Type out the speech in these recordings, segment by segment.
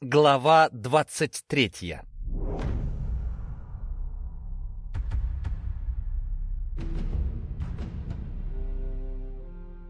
Глава 23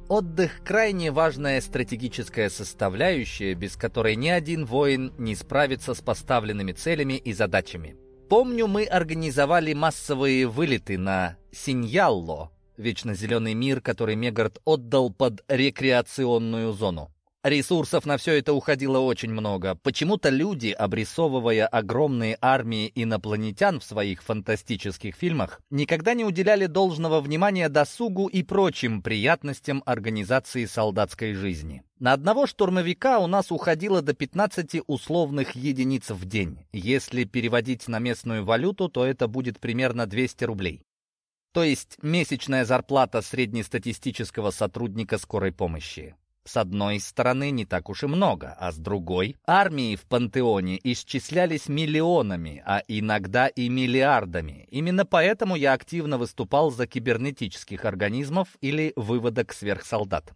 Отдых – крайне важная стратегическая составляющая, без которой ни один воин не справится с поставленными целями и задачами. Помню, мы организовали массовые вылеты на Синьялло, вечно зеленый мир, который Мегард отдал под рекреационную зону. Ресурсов на все это уходило очень много. Почему-то люди, обрисовывая огромные армии инопланетян в своих фантастических фильмах, никогда не уделяли должного внимания досугу и прочим приятностям организации солдатской жизни. На одного штурмовика у нас уходило до 15 условных единиц в день. Если переводить на местную валюту, то это будет примерно 200 рублей. То есть месячная зарплата среднестатистического сотрудника скорой помощи. С одной стороны, не так уж и много, а с другой, армии в пантеоне исчислялись миллионами, а иногда и миллиардами. Именно поэтому я активно выступал за кибернетических организмов или выводок сверхсолдат.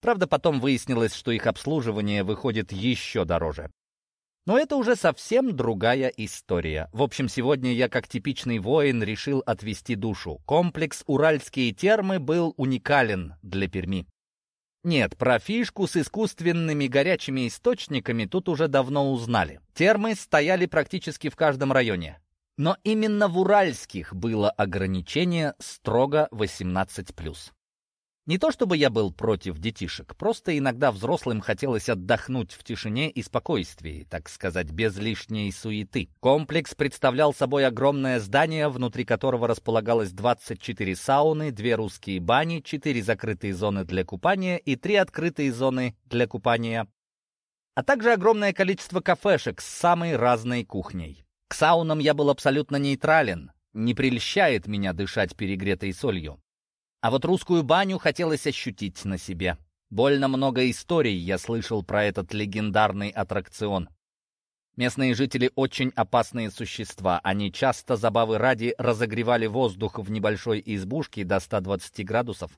Правда, потом выяснилось, что их обслуживание выходит еще дороже. Но это уже совсем другая история. В общем, сегодня я, как типичный воин, решил отвести душу. Комплекс «Уральские термы» был уникален для Перми. Нет, про фишку с искусственными горячими источниками тут уже давно узнали. Термы стояли практически в каждом районе. Но именно в уральских было ограничение строго 18+. Не то чтобы я был против детишек, просто иногда взрослым хотелось отдохнуть в тишине и спокойствии, так сказать, без лишней суеты. Комплекс представлял собой огромное здание, внутри которого располагалось 24 сауны, две русские бани, четыре закрытые зоны для купания и три открытые зоны для купания, а также огромное количество кафешек с самой разной кухней. К саунам я был абсолютно нейтрален, не прельщает меня дышать перегретой солью. А вот русскую баню хотелось ощутить на себе. Больно много историй я слышал про этот легендарный аттракцион. Местные жители очень опасные существа. Они часто забавы ради разогревали воздух в небольшой избушке до 120 градусов,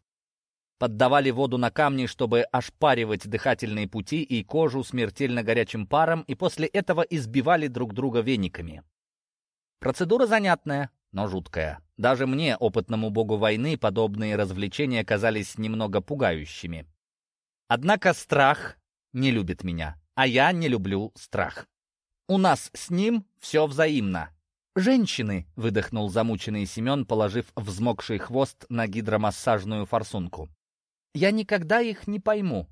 поддавали воду на камни, чтобы ошпаривать дыхательные пути и кожу смертельно горячим паром, и после этого избивали друг друга вениками. Процедура занятная, но жуткая. Даже мне, опытному богу войны, подобные развлечения казались немного пугающими. Однако страх не любит меня, а я не люблю страх. У нас с ним все взаимно. «Женщины!» — выдохнул замученный Семен, положив взмокший хвост на гидромассажную форсунку. «Я никогда их не пойму».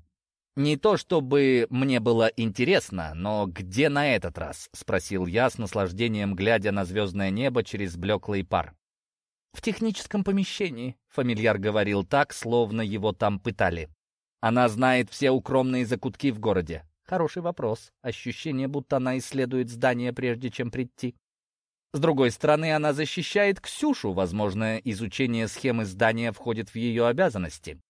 «Не то чтобы мне было интересно, но где на этот раз?» — спросил я с наслаждением, глядя на звездное небо через блеклый пар. «В техническом помещении», — фамильяр говорил так, словно его там пытали. «Она знает все укромные закутки в городе». Хороший вопрос. Ощущение, будто она исследует здание, прежде чем прийти. С другой стороны, она защищает Ксюшу. Возможно, изучение схемы здания входит в ее обязанности.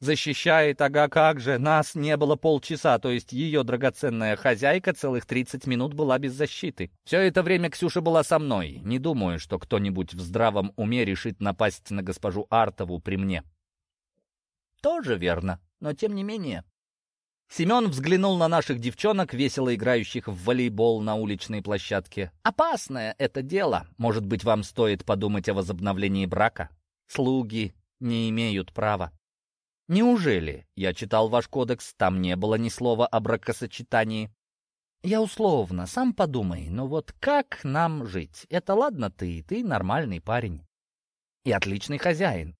Защищает, ага, как же, нас не было полчаса, то есть ее драгоценная хозяйка целых 30 минут была без защиты. Все это время Ксюша была со мной. Не думаю, что кто-нибудь в здравом уме решит напасть на госпожу Артову при мне. Тоже верно, но тем не менее. Семен взглянул на наших девчонок, весело играющих в волейбол на уличной площадке. «Опасное это дело. Может быть, вам стоит подумать о возобновлении брака? Слуги не имеют права. Неужели? Я читал ваш кодекс, там не было ни слова о бракосочетании. Я условно, сам подумай, но вот как нам жить? Это ладно ты, ты нормальный парень. И отличный хозяин.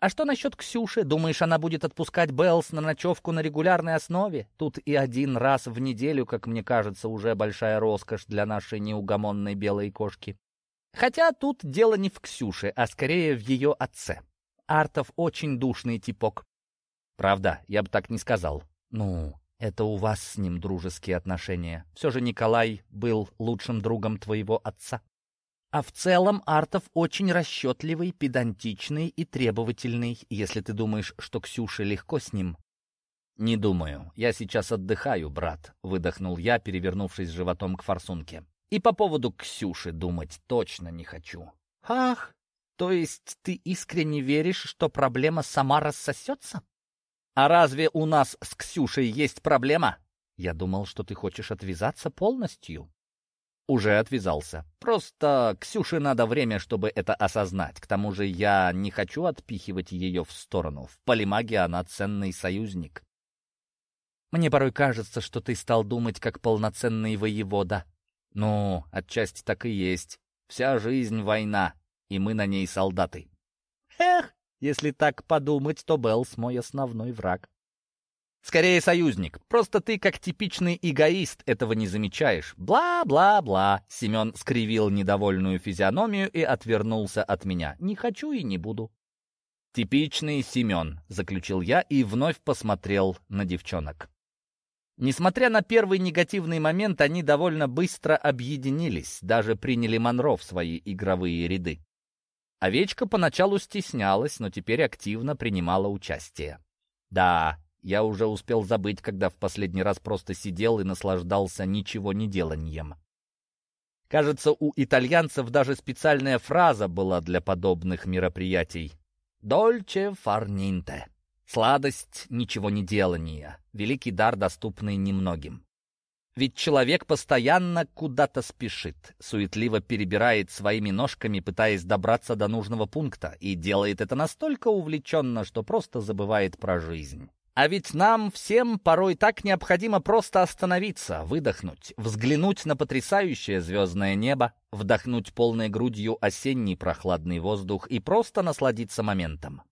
А что насчет Ксюши? Думаешь, она будет отпускать Беллс на ночевку на регулярной основе? Тут и один раз в неделю, как мне кажется, уже большая роскошь для нашей неугомонной белой кошки. Хотя тут дело не в Ксюше, а скорее в ее отце. Артов очень душный типок. Правда, я бы так не сказал. Ну, это у вас с ним дружеские отношения. Все же Николай был лучшим другом твоего отца. А в целом Артов очень расчетливый, педантичный и требовательный, если ты думаешь, что Ксюше легко с ним. «Не думаю. Я сейчас отдыхаю, брат», — выдохнул я, перевернувшись животом к форсунке. «И по поводу Ксюши думать точно не хочу». «Ах, то есть ты искренне веришь, что проблема сама рассосется? А разве у нас с Ксюшей есть проблема? Я думал, что ты хочешь отвязаться полностью. Уже отвязался. Просто Ксюше надо время, чтобы это осознать. К тому же я не хочу отпихивать ее в сторону. В полимаге она ценный союзник. Мне порой кажется, что ты стал думать как полноценный воевода. Ну, отчасти так и есть. Вся жизнь — война, и мы на ней солдаты. Эх, если так подумать, то Беллс мой основной враг. Скорее союзник. Просто ты, как типичный эгоист, этого не замечаешь. Бла-бла-бла. Семен скривил недовольную физиономию и отвернулся от меня. Не хочу и не буду. Типичный Семен, заключил я и вновь посмотрел на девчонок. Несмотря на первый негативный момент, они довольно быстро объединились, даже приняли Монро в свои игровые ряды. Овечка поначалу стеснялась, но теперь активно принимала участие. Да, я уже успел забыть, когда в последний раз просто сидел и наслаждался ничего не деланием. Кажется, у итальянцев даже специальная фраза была для подобных мероприятий. «Дольче фарнинте» — сладость ничего не делания, великий дар, доступный немногим. Ведь человек постоянно куда-то спешит, суетливо перебирает своими ножками, пытаясь добраться до нужного пункта, и делает это настолько увлеченно, что просто забывает про жизнь. А ведь нам всем порой так необходимо просто остановиться, выдохнуть, взглянуть на потрясающее звездное небо, вдохнуть полной грудью осенний прохладный воздух и просто насладиться моментом.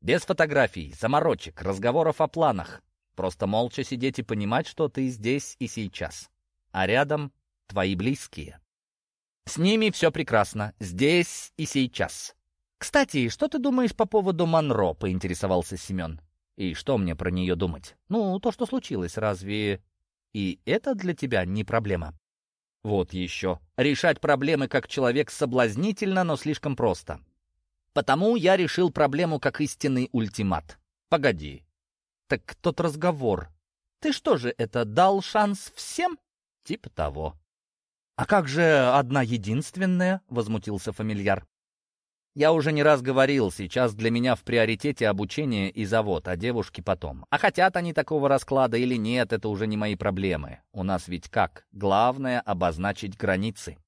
Без фотографий, заморочек, разговоров о планах. Просто молча сидеть и понимать, что ты здесь и сейчас. А рядом твои близкие. С ними все прекрасно, здесь и сейчас. «Кстати, что ты думаешь по поводу Монро?» — поинтересовался Семен. И что мне про нее думать? Ну, то, что случилось, разве... И это для тебя не проблема? Вот еще. Решать проблемы как человек соблазнительно, но слишком просто. Потому я решил проблему как истинный ультимат. Погоди. Так тот разговор. Ты что же, это дал шанс всем? Типа того. А как же одна единственная? Возмутился фамильяр. Я уже не раз говорил, сейчас для меня в приоритете обучение и завод, а девушки потом. А хотят они такого расклада или нет, это уже не мои проблемы. У нас ведь как? Главное — обозначить границы.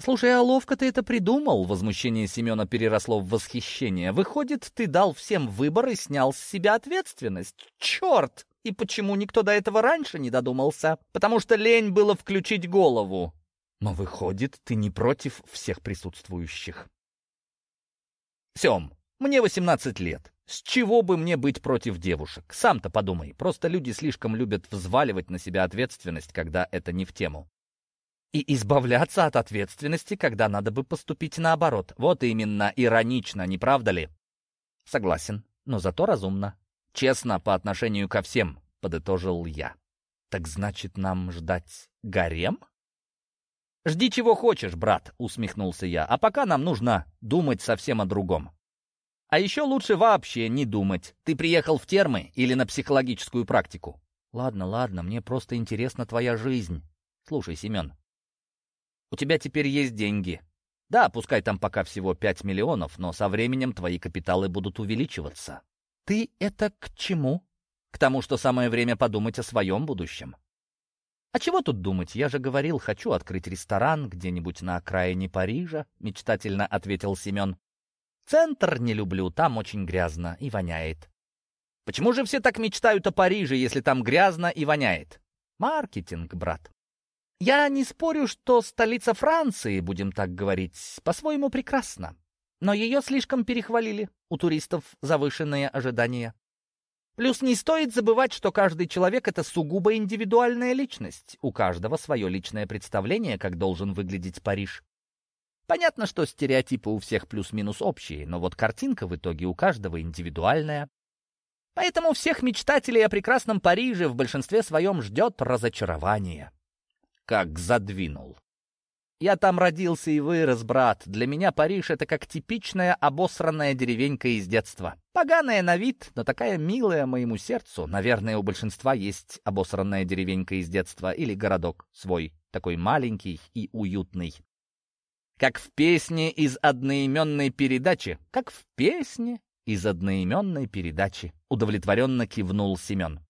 «Слушай, а ловко ты это придумал?» Возмущение Семена переросло в восхищение. «Выходит, ты дал всем выбор и снял с себя ответственность. Черт! И почему никто до этого раньше не додумался? Потому что лень было включить голову. Но выходит, ты не против всех присутствующих». Сем, мне 18 лет. С чего бы мне быть против девушек? Сам-то подумай. Просто люди слишком любят взваливать на себя ответственность, когда это не в тему. И избавляться от ответственности, когда надо бы поступить наоборот. Вот именно, иронично, не правда ли? Согласен, но зато разумно. Честно по отношению ко всем, подытожил я. Так значит, нам ждать гарем? «Жди чего хочешь, брат», — усмехнулся я. «А пока нам нужно думать совсем о другом». «А еще лучше вообще не думать. Ты приехал в термы или на психологическую практику?» «Ладно, ладно, мне просто интересна твоя жизнь. Слушай, Семен, у тебя теперь есть деньги. Да, пускай там пока всего 5 миллионов, но со временем твои капиталы будут увеличиваться. Ты это к чему? К тому, что самое время подумать о своем будущем. «А чего тут думать? Я же говорил, хочу открыть ресторан где-нибудь на окраине Парижа», — мечтательно ответил Семен. «Центр не люблю, там очень грязно и воняет». «Почему же все так мечтают о Париже, если там грязно и воняет?» «Маркетинг, брат». «Я не спорю, что столица Франции, будем так говорить, по-своему прекрасна. Но ее слишком перехвалили, у туристов завышенные ожидания. Плюс не стоит забывать, что каждый человек — это сугубо индивидуальная личность. У каждого свое личное представление, как должен выглядеть Париж. Понятно, что стереотипы у всех плюс-минус общие, но вот картинка в итоге у каждого индивидуальная. Поэтому всех мечтателей о прекрасном Париже в большинстве своем ждет разочарование. Как задвинул. Я там родился и вырос, брат. Для меня Париж — это как типичная обосранная деревенька из детства. Поганая на вид, но такая милая моему сердцу. Наверное, у большинства есть обосранная деревенька из детства или городок свой, такой маленький и уютный. Как в песне из одноименной передачи. Как в песне из одноименной передачи. Удовлетворенно кивнул Семен.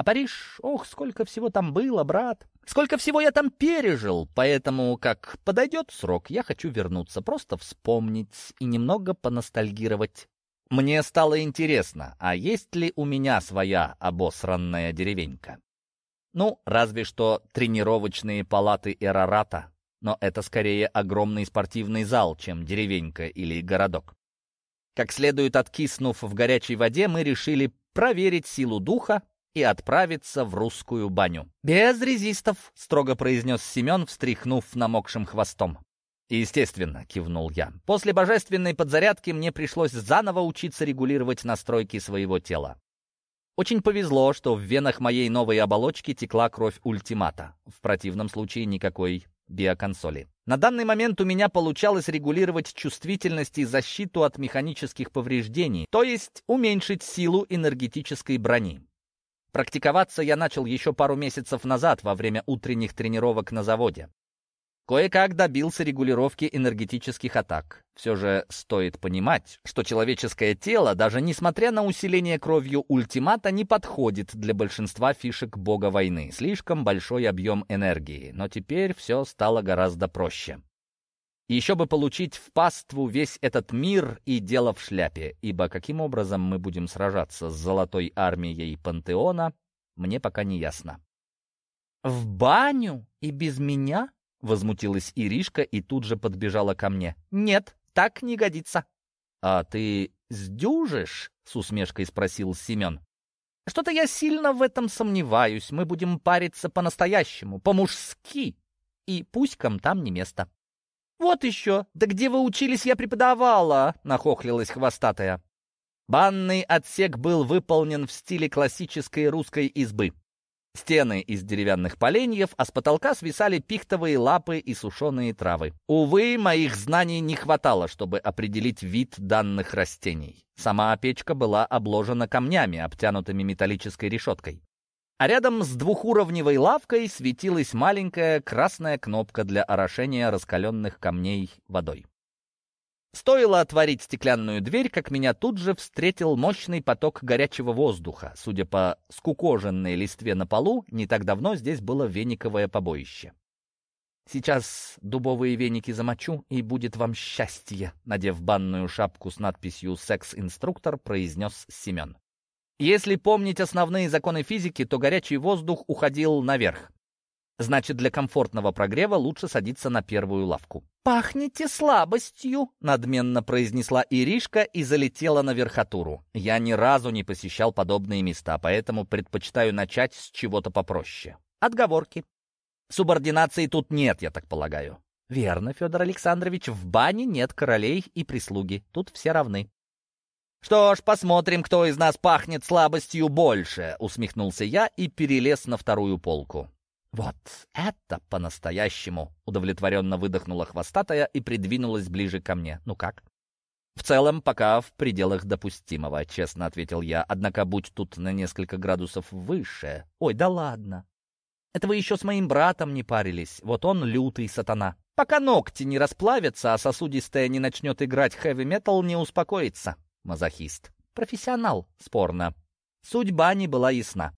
А Париж, ох, сколько всего там было, брат. Сколько всего я там пережил. Поэтому, как подойдет срок, я хочу вернуться, просто вспомнить и немного поностальгировать. Мне стало интересно, а есть ли у меня своя обосранная деревенька? Ну, разве что тренировочные палаты Эрарата, но это скорее огромный спортивный зал, чем деревенька или городок. Как следует откиснув в горячей воде, мы решили проверить силу духа и отправиться в русскую баню. «Без резистов», — строго произнес Семен, встряхнув намокшим хвостом. «Естественно», — кивнул я. «После божественной подзарядки мне пришлось заново учиться регулировать настройки своего тела. Очень повезло, что в венах моей новой оболочки текла кровь ультимата. В противном случае никакой биоконсоли. На данный момент у меня получалось регулировать чувствительность и защиту от механических повреждений, то есть уменьшить силу энергетической брони. Практиковаться я начал еще пару месяцев назад во время утренних тренировок на заводе. Кое-как добился регулировки энергетических атак. Все же стоит понимать, что человеческое тело, даже несмотря на усиление кровью ультимата, не подходит для большинства фишек бога войны. Слишком большой объем энергии. Но теперь все стало гораздо проще. Еще бы получить в паству весь этот мир и дело в шляпе, ибо каким образом мы будем сражаться с золотой армией пантеона, мне пока не ясно. «В баню? И без меня?» Возмутилась Иришка и тут же подбежала ко мне. «Нет, так не годится». «А ты сдюжишь?» — с усмешкой спросил Семен. «Что-то я сильно в этом сомневаюсь. Мы будем париться по-настоящему, по-мужски. И пуськам там не место». «Вот еще! Да где вы учились, я преподавала!» — нахохлилась хвостатая. Банный отсек был выполнен в стиле классической русской избы. Стены из деревянных поленьев, а с потолка свисали пихтовые лапы и сушеные травы. Увы, моих знаний не хватало, чтобы определить вид данных растений. Сама печка была обложена камнями, обтянутыми металлической решеткой. А рядом с двухуровневой лавкой светилась маленькая красная кнопка для орошения раскаленных камней водой. Стоило отворить стеклянную дверь, как меня тут же встретил мощный поток горячего воздуха. Судя по скукоженной листве на полу, не так давно здесь было вениковое побоище. «Сейчас дубовые веники замочу, и будет вам счастье», надев банную шапку с надписью «Секс-инструктор», произнес Семен. Если помнить основные законы физики, то горячий воздух уходил наверх. Значит, для комфортного прогрева лучше садиться на первую лавку. «Пахнете слабостью», — надменно произнесла Иришка и залетела на верхотуру. Я ни разу не посещал подобные места, поэтому предпочитаю начать с чего-то попроще. Отговорки. Субординации тут нет, я так полагаю. Верно, Федор Александрович, в бане нет королей и прислуги. Тут все равны. «Что ж, посмотрим, кто из нас пахнет слабостью больше», — усмехнулся я и перелез на вторую полку. «Вот это по-настоящему!» — удовлетворенно выдохнула хвостатая и придвинулась ближе ко мне. «Ну как?» «В целом, пока в пределах допустимого», — честно ответил я. «Однако будь тут на несколько градусов выше...» «Ой, да ладно! Это вы еще с моим братом не парились. Вот он лютый сатана. Пока ногти не расплавятся, а сосудистая не начнет играть хэви-метал, не успокоится. Мазохист. Профессионал, спорно. Судьба не была ясна.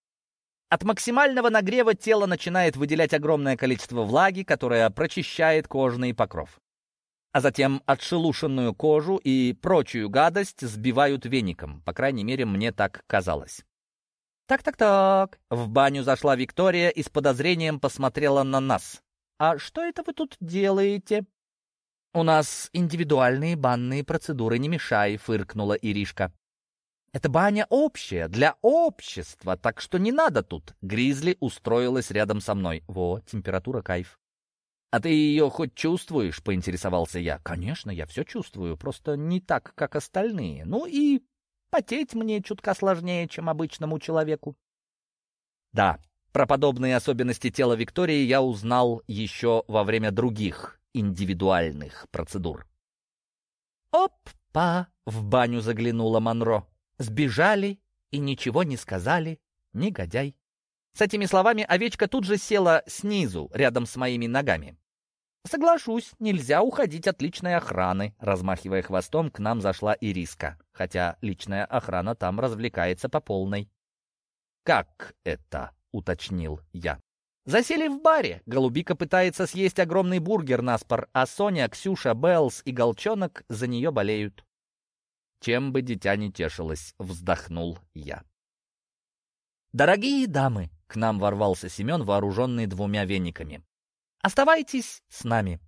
От максимального нагрева тело начинает выделять огромное количество влаги, которая прочищает кожный покров. А затем отшелушенную кожу и прочую гадость сбивают веником. По крайней мере, мне так казалось. «Так-так-так». В баню зашла Виктория и с подозрением посмотрела на нас. «А что это вы тут делаете?» «У нас индивидуальные банные процедуры, не мешай», — фыркнула Иришка. Это баня общая, для общества, так что не надо тут. Гризли устроилась рядом со мной. Во, температура кайф. «А ты ее хоть чувствуешь?» — поинтересовался я. «Конечно, я все чувствую, просто не так, как остальные. Ну и потеть мне чутка сложнее, чем обычному человеку». Да, про подобные особенности тела Виктории я узнал еще во время других индивидуальных процедур. «Оп-па!» — в баню заглянула Монро. Сбежали и ничего не сказали, негодяй. С этими словами овечка тут же села снизу, рядом с моими ногами. «Соглашусь, нельзя уходить от личной охраны», — размахивая хвостом, к нам зашла Ириска, хотя личная охрана там развлекается по полной. «Как это?» — уточнил я. Засели в баре. Голубика пытается съесть огромный бургер на спор, а Соня, Ксюша, Беллс и Голчонок за нее болеют. Чем бы дитя не тешилось, вздохнул я. «Дорогие дамы!» — к нам ворвался Семен, вооруженный двумя вениками. «Оставайтесь с нами!»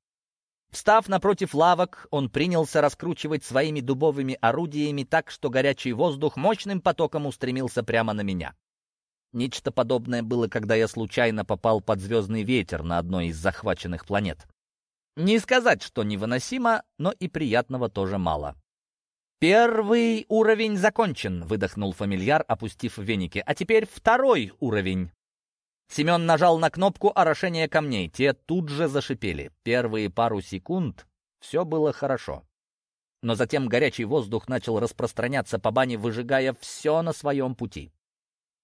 Встав напротив лавок, он принялся раскручивать своими дубовыми орудиями так, что горячий воздух мощным потоком устремился прямо на меня. Нечто подобное было, когда я случайно попал под звездный ветер на одной из захваченных планет. Не сказать, что невыносимо, но и приятного тоже мало. «Первый уровень закончен», — выдохнул фамильяр, опустив веники. «А теперь второй уровень». Семен нажал на кнопку орошения камней. Те тут же зашипели. Первые пару секунд все было хорошо. Но затем горячий воздух начал распространяться по бане, выжигая все на своем пути.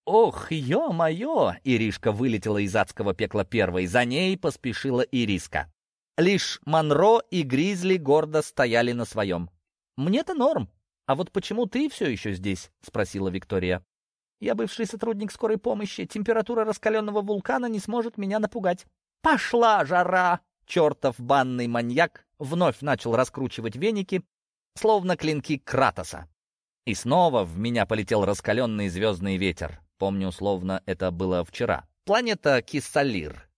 «Ох, ё-моё!» — Иришка вылетела из адского пекла первой. За ней поспешила Ириска. Лишь Монро и Гризли гордо стояли на своем. «Мне-то норм. А вот почему ты все еще здесь?» — спросила Виктория. «Я бывший сотрудник скорой помощи. Температура раскаленного вулкана не сможет меня напугать». «Пошла жара!» Чертов банный маньяк вновь начал раскручивать веники, словно клинки Кратоса. И снова в меня полетел раскаленный звездный ветер. Помню, словно это было вчера. Планета Киссалир.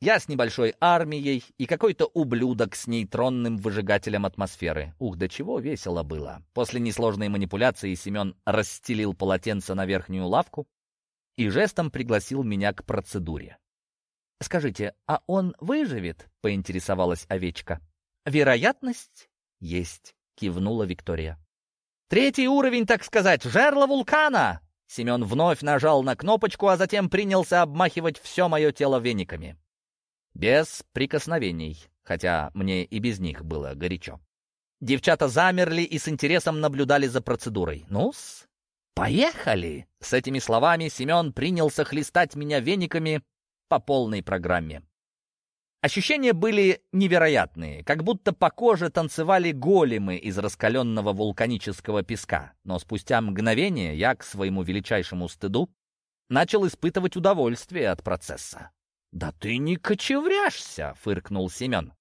Я с небольшой армией и какой-то ублюдок с нейтронным выжигателем атмосферы. Ух, до чего весело было. После несложной манипуляции Семен расстелил полотенце на верхнюю лавку и жестом пригласил меня к процедуре. «Скажите, а он выживет?» — поинтересовалась овечка. «Вероятность есть», — кивнула Виктория. «Третий уровень, так сказать, жерло вулкана!» Семен вновь нажал на кнопочку, а затем принялся обмахивать все мое тело вениками. Без прикосновений, хотя мне и без них было горячо. Девчата замерли и с интересом наблюдали за процедурой. «Ну-с, поехали!» С этими словами Семен принялся хлестать меня вениками по полной программе. Ощущения были невероятные, как будто по коже танцевали големы из раскаленного вулканического песка. Но спустя мгновение я, к своему величайшему стыду, начал испытывать удовольствие от процесса. «Да ты не кочевряшься!» — фыркнул Семен.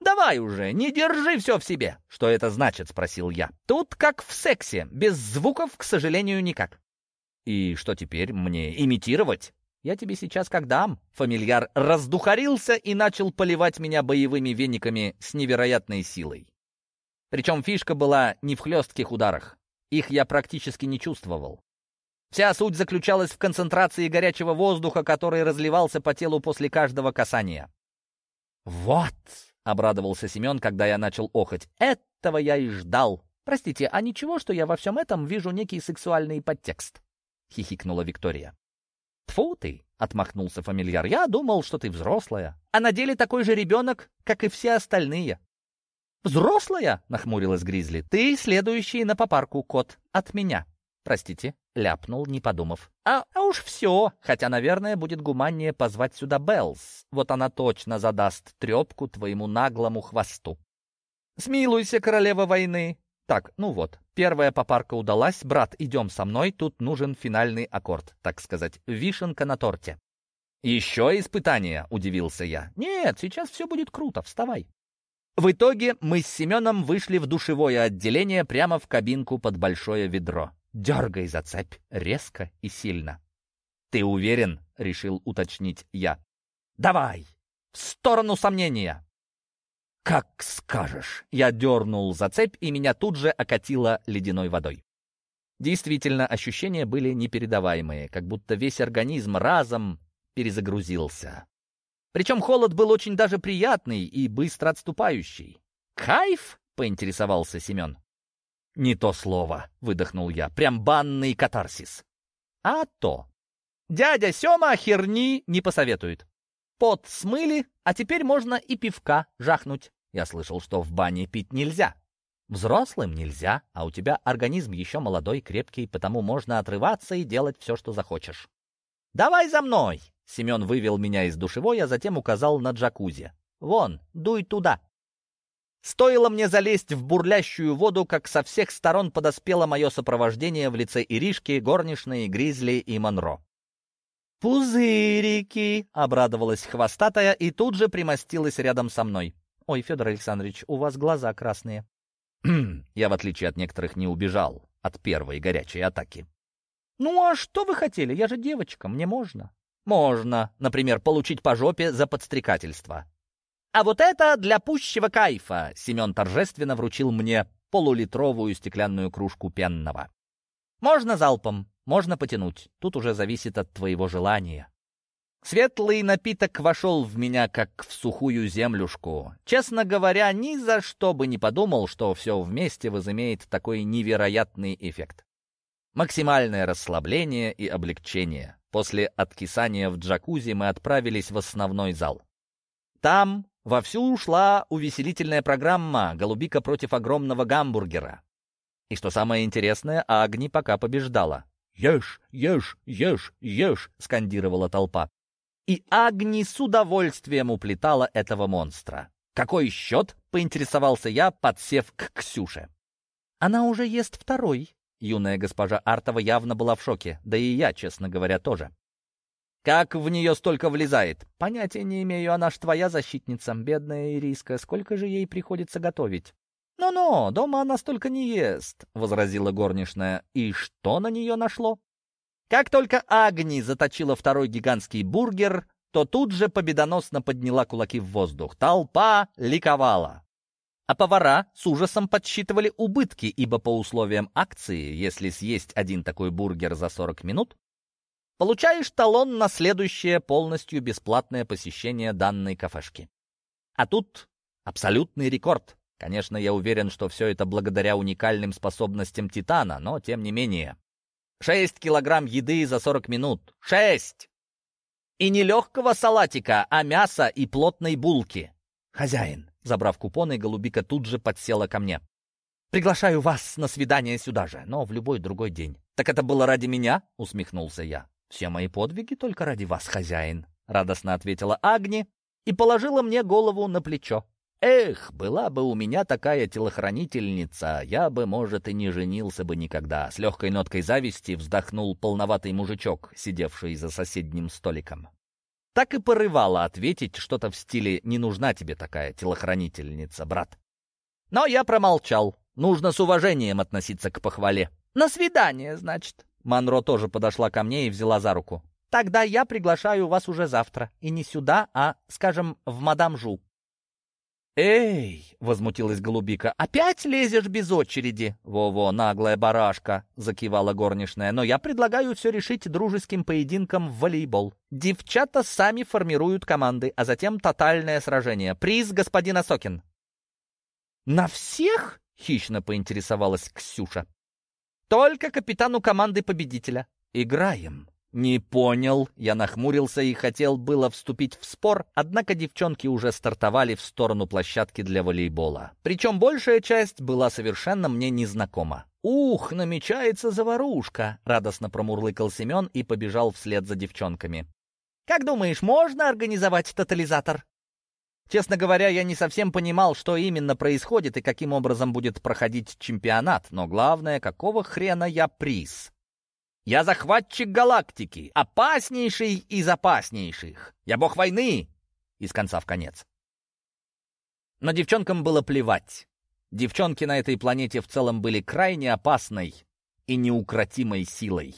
«Давай уже, не держи все в себе!» «Что это значит?» — спросил я. «Тут как в сексе, без звуков, к сожалению, никак». «И что теперь, мне имитировать?» Я тебе сейчас как дам». Фамильяр раздухарился и начал поливать меня боевыми вениками с невероятной силой. Причем фишка была не в хлестких ударах. Их я практически не чувствовал. Вся суть заключалась в концентрации горячего воздуха, который разливался по телу после каждого касания. «Вот!» — обрадовался Семен, когда я начал охоть. «Этого я и ждал. Простите, а ничего, что я во всем этом вижу некий сексуальный подтекст?» — хихикнула Виктория. «Тьфу ты!» — отмахнулся фамильяр. «Я думал, что ты взрослая, а на деле такой же ребенок, как и все остальные». «Взрослая?» — нахмурилась Гризли. «Ты следующий на попарку, кот, от меня». «Простите», — ляпнул, не подумав. «А, а уж все, хотя, наверное, будет гуманнее позвать сюда Беллс. Вот она точно задаст трепку твоему наглому хвосту». «Смилуйся, королева войны!» Так, ну вот, первая попарка удалась. Брат, идем со мной, тут нужен финальный аккорд, так сказать, вишенка на торте. «Еще испытание?» — удивился я. «Нет, сейчас все будет круто, вставай». В итоге мы с Семеном вышли в душевое отделение прямо в кабинку под большое ведро. Дергай за цепь, резко и сильно. «Ты уверен?» — решил уточнить я. «Давай! В сторону сомнения!» «Как скажешь!» Я дернул за цепь, и меня тут же окатило ледяной водой. Действительно, ощущения были непередаваемые, как будто весь организм разом перезагрузился. Причем холод был очень даже приятный и быстро отступающий. «Кайф?» — поинтересовался Семен. «Не то слово», — выдохнул я, — «прям банный катарсис». «А то!» «Дядя Сема херни не посоветует. Пот смыли, а теперь можно и пивка жахнуть. Я слышал, что в бане пить нельзя. Взрослым нельзя, а у тебя организм еще молодой, крепкий, потому можно отрываться и делать все, что захочешь. «Давай за мной!» Семен вывел меня из душевой, а затем указал на джакузи. «Вон, дуй туда!» Стоило мне залезть в бурлящую воду, как со всех сторон подоспело мое сопровождение в лице Иришки, горничной, Гризли и Монро. «Пузырики!» — обрадовалась хвостатая и тут же примостилась рядом со мной. «Ой, Федор Александрович, у вас глаза красные». Я, в отличие от некоторых, не убежал от первой горячей атаки. «Ну а что вы хотели? Я же девочка, мне можно». «Можно, например, получить по жопе за подстрекательство». «А вот это для пущего кайфа!» Семен торжественно вручил мне полулитровую стеклянную кружку пенного. «Можно залпом, можно потянуть. Тут уже зависит от твоего желания». Светлый напиток вошел в меня, как в сухую землюшку. Честно говоря, ни за что бы не подумал, что все вместе возымеет такой невероятный эффект. Максимальное расслабление и облегчение. После откисания в джакузи мы отправились в основной зал. Там вовсю ушла увеселительная программа «Голубика против огромного гамбургера». И что самое интересное, Агни пока побеждала. «Ешь, ешь, ешь, ешь!» — скандировала толпа. И Агни с удовольствием уплетала этого монстра. «Какой счет?» — поинтересовался я, подсев к Ксюше. «Она уже ест второй». Юная госпожа Артова явно была в шоке, да и я, честно говоря, тоже. «Как в нее столько влезает?» «Понятия не имею, она ж твоя защитница, бедная Ириска, сколько же ей приходится готовить?» «Ну-ну, дома она столько не ест», — возразила горничная. «И что на нее нашло?» Как только Агни заточила второй гигантский бургер, то тут же победоносно подняла кулаки в воздух. Толпа ликовала. А повара с ужасом подсчитывали убытки, ибо по условиям акции, если съесть один такой бургер за 40 минут, получаешь талон на следующее полностью бесплатное посещение данной кафешки. А тут абсолютный рекорд. Конечно, я уверен, что все это благодаря уникальным способностям Титана, но тем не менее. Шесть килограмм еды за сорок минут. Шесть! И не легкого салатика, а мяса и плотной булки. Хозяин, забрав купоны, голубика тут же подсела ко мне. «Приглашаю вас на свидание сюда же, но в любой другой день». «Так это было ради меня?» — усмехнулся я. «Все мои подвиги только ради вас, хозяин», — радостно ответила Агни и положила мне голову на плечо. Эх, была бы у меня такая телохранительница, я бы, может, и не женился бы никогда. С легкой ноткой зависти вздохнул полноватый мужичок, сидевший за соседним столиком. Так и порывало ответить что-то в стиле «не нужна тебе такая телохранительница, брат». Но я промолчал. Нужно с уважением относиться к похвале. «На свидание, значит». Монро тоже подошла ко мне и взяла за руку. «Тогда я приглашаю вас уже завтра. И не сюда, а, скажем, в мадам Жу. «Эй!» — возмутилась голубика. «Опять лезешь без очереди?» «Во-во, наглая барашка!» — закивала горничная. «Но я предлагаю все решить дружеским поединком в волейбол. Девчата сами формируют команды, а затем тотальное сражение. Приз господина Сокин». «На всех?» — хищно поинтересовалась Ксюша. «Только капитану команды победителя. Играем». «Не понял». Я нахмурился и хотел было вступить в спор, однако девчонки уже стартовали в сторону площадки для волейбола. Причем большая часть была совершенно мне незнакома. «Ух, намечается заварушка!» — радостно промурлыкал Семен и побежал вслед за девчонками. «Как думаешь, можно организовать тотализатор?» Честно говоря, я не совсем понимал, что именно происходит и каким образом будет проходить чемпионат, но главное, какого хрена я приз. Я захватчик галактики, опаснейший из опаснейших. Я бог войны!» Из конца в конец. Но девчонкам было плевать. Девчонки на этой планете в целом были крайне опасной и неукротимой силой.